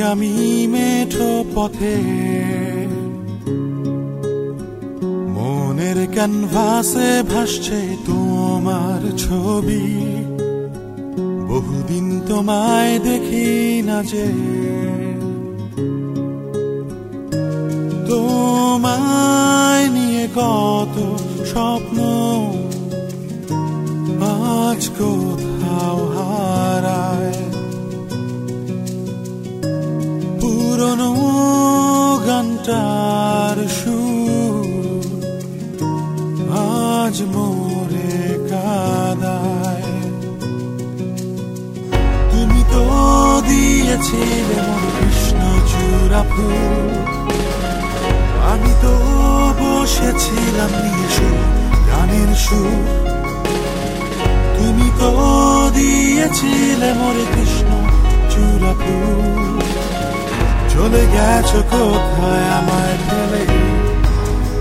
আমি মেঠো পথে। মনের ক্যানভাসে ভাসছে তোমার ছবি। বহুদিন তোমায় দেখি না যে। তোমায় নিয়ে কত স্বপ্ন। আজ কোথাও আজ মোরে কাদায়। তুমি তো দিয়েছিলে কৃষ্ণ চূড়া ফুল আমি তো বসেছিলাম নিয়ে গানের সুর। তুমি তো দিয়েছিলে মোরে কৃষ্ণ চূড়া ফুল চলে গেছো কোথায় আমায় ফেলে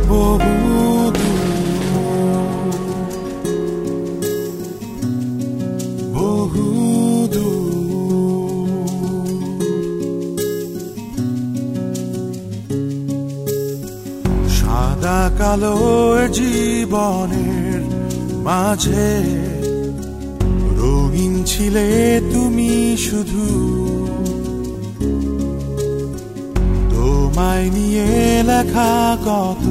বহু কালো জীবনের মাঝে। রঙিন ছিলে তুমি শুধু। তোমায় নিয়ে লেখা কত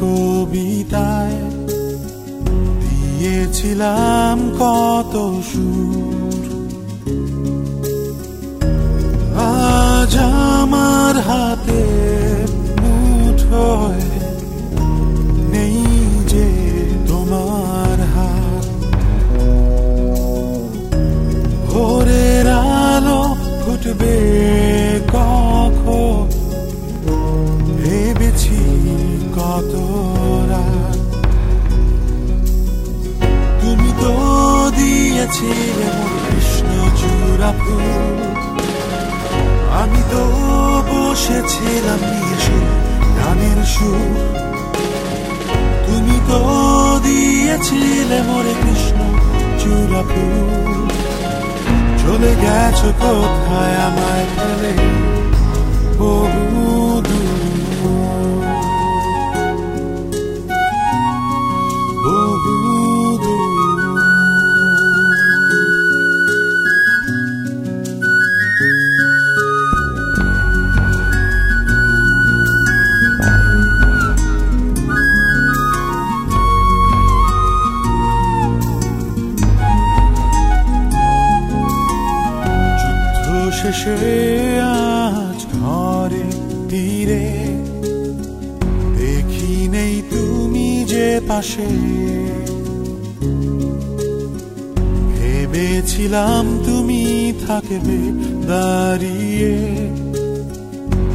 কবিতায়। দিয়েছিলাম কত সুর। আজ আমার ফুটবে কখন? ভেবেছি কত তুমি তো দিয়েছিলে কৃষ্ণ চূড়া আমি তো বসেছিলাম নিয়ে সুর গানের সুর। তুমি তো দিয়েছিলে মোরে কৃষ্ণ চূড়া চলে গেছো কোথায় আমায় ফেলে? বহু দূর শেষে আজ ঘরে ফিরে দেখি নেই তুমি যে পাশে। ভেবেছিলাম তুমি থাকবে দাঁড়িয়ে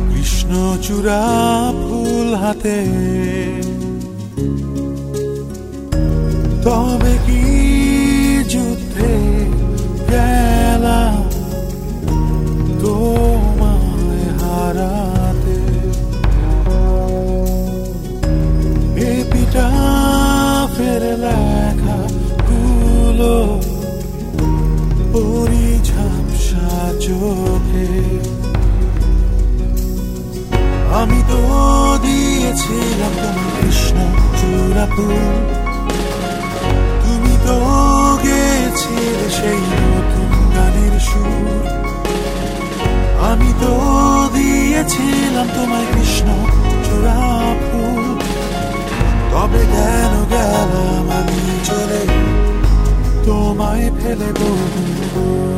কৃষ্ণচূড়া ফুল হাতে। তবে কি তো দিয়েছিলাম তোমার কৃষ্ণ চূড়া তুমি তো গেছিলে সেই নতুন গানের সুর। আমি তো দিয়েছিলাম তোমায় কৃষ্ণ চূড়া ফুল তবে কেন গেলাম আমি চলে? তোমায় ফেলে বহু